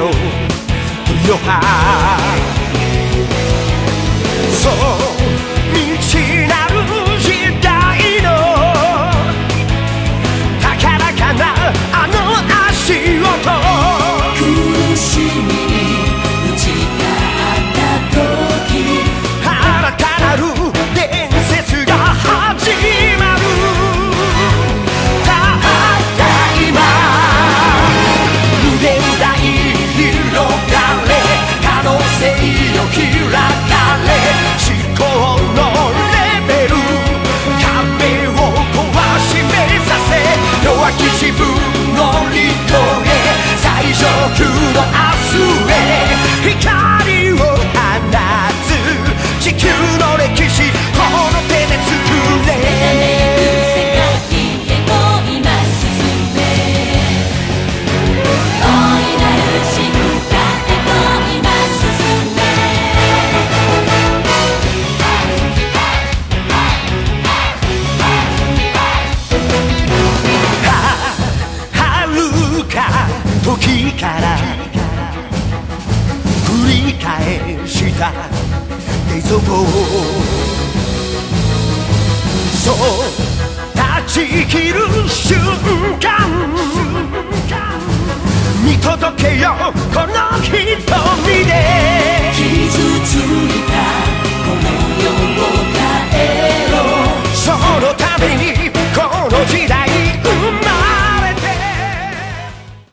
battle your heart. 遊ぼうそう断ち切る瞬間。見届けよこの瞳。で傷ついたこの世を変えろ。そのためにこの時代